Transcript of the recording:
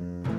Mm.